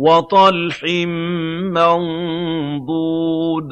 وَطَلْحٍ مَّنضُودٍ